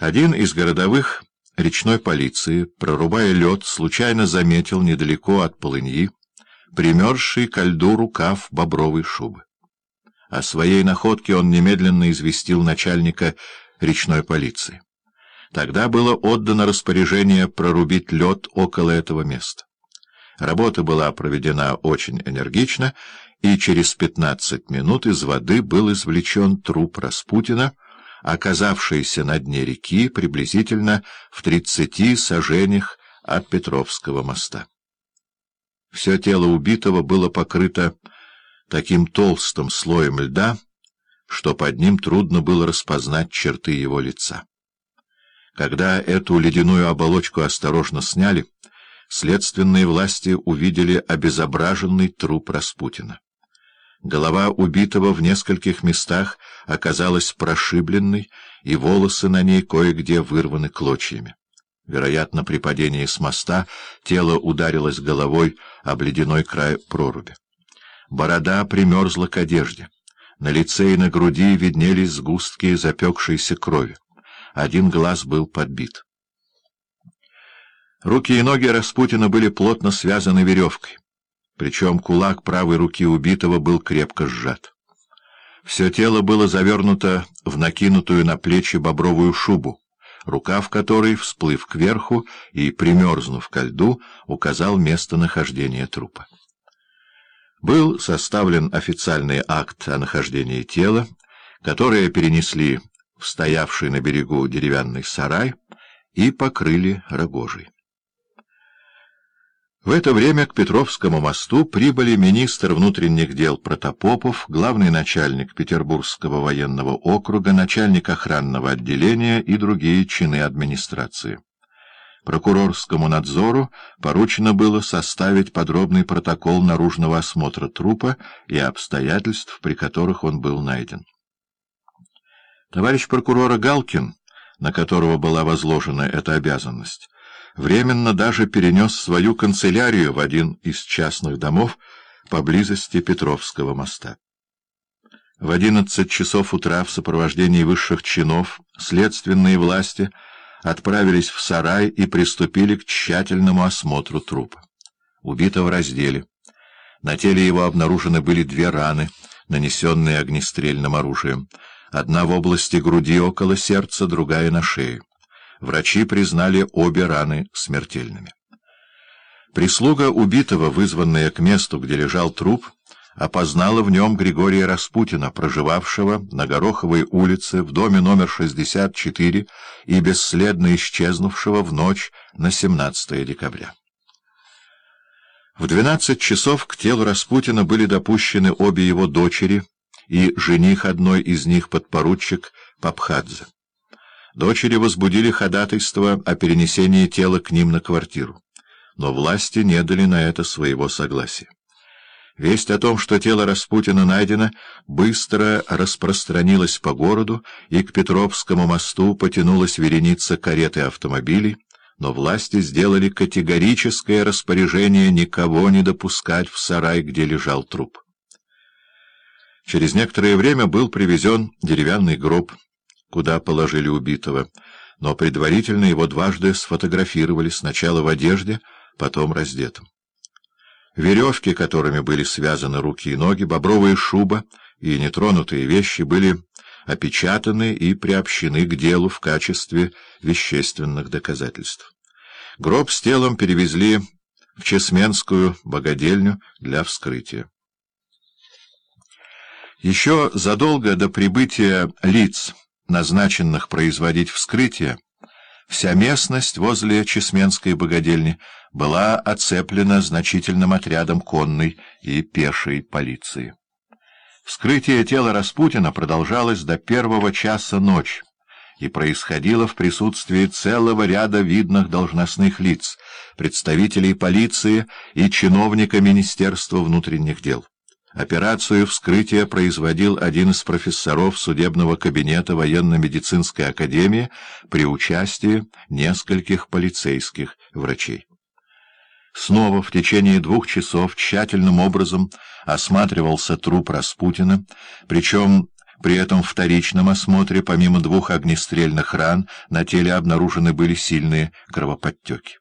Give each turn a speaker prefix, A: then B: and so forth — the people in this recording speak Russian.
A: Один из городовых речной полиции, прорубая лед, случайно заметил недалеко от полыньи примерзший ко льду рукав бобровой шубы. О своей находке он немедленно известил начальника речной полиции. Тогда было отдано распоряжение прорубить лед около этого места. Работа была проведена очень энергично, и через пятнадцать минут из воды был извлечен труп Распутина, оказавшийся на дне реки приблизительно в тридцати сажениях от Петровского моста. Все тело убитого было покрыто таким толстым слоем льда, что под ним трудно было распознать черты его лица. Когда эту ледяную оболочку осторожно сняли, следственные власти увидели обезображенный труп Распутина. Голова убитого в нескольких местах оказалась прошибленной, и волосы на ней кое-где вырваны клочьями. Вероятно, при падении с моста тело ударилось головой об ледяной край проруби. Борода примерзла к одежде. На лице и на груди виднелись сгустки запекшейся крови. Один глаз был подбит. Руки и ноги Распутина были плотно связаны веревкой причем кулак правой руки убитого был крепко сжат. Все тело было завернуто в накинутую на плечи бобровую шубу, рукав которой, всплыв кверху и примерзнув ко льду, указал местонахождение трупа. Был составлен официальный акт о нахождении тела, которое перенесли в стоявший на берегу деревянный сарай и покрыли рогожей. В это время к Петровскому мосту прибыли министр внутренних дел Протопопов, главный начальник Петербургского военного округа, начальник охранного отделения и другие чины администрации. Прокурорскому надзору поручено было составить подробный протокол наружного осмотра трупа и обстоятельств, при которых он был найден. Товарищ прокурора Галкин, на которого была возложена эта обязанность, временно даже перенес свою канцелярию в один из частных домов поблизости Петровского моста. В одиннадцать часов утра в сопровождении высших чинов следственные власти отправились в сарай и приступили к тщательному осмотру трупа. Убитого раздели. На теле его обнаружены были две раны, нанесенные огнестрельным оружием. Одна в области груди около сердца, другая на шее врачи признали обе раны смертельными. Прислуга убитого, вызванная к месту, где лежал труп, опознала в нем Григория Распутина, проживавшего на Гороховой улице в доме номер 64 и бесследно исчезнувшего в ночь на 17 декабря. В 12 часов к телу Распутина были допущены обе его дочери и жених одной из них, подпоручик Папхадзе. Дочери возбудили ходатайство о перенесении тела к ним на квартиру, но власти не дали на это своего согласия. Весть о том, что тело Распутина найдено, быстро распространилась по городу, и к Петровскому мосту потянулась вереница карет и автомобилей, но власти сделали категорическое распоряжение никого не допускать в сарай, где лежал труп. Через некоторое время был привезен деревянный гроб, куда положили убитого, но предварительно его дважды сфотографировали сначала в одежде, потом раздетым. Веревки, которыми были связаны руки и ноги, бобровая шуба и нетронутые вещи были опечатаны и приобщены к делу в качестве вещественных доказательств. Гроб с телом перевезли в Чесменскую богадельню для вскрытия. Еще задолго до прибытия лиц назначенных производить вскрытие, вся местность возле Чесменской богадельни была оцеплена значительным отрядом конной и пешей полиции. Вскрытие тела Распутина продолжалось до первого часа ночи и происходило в присутствии целого ряда видных должностных лиц, представителей полиции и чиновника Министерства внутренних дел. Операцию вскрытия производил один из профессоров судебного кабинета военно-медицинской академии при участии нескольких полицейских врачей. Снова в течение двух часов тщательным образом осматривался труп Распутина, причем При этом вторичном осмотре, помимо двух огнестрельных ран, на теле обнаружены были сильные кровоподтеки.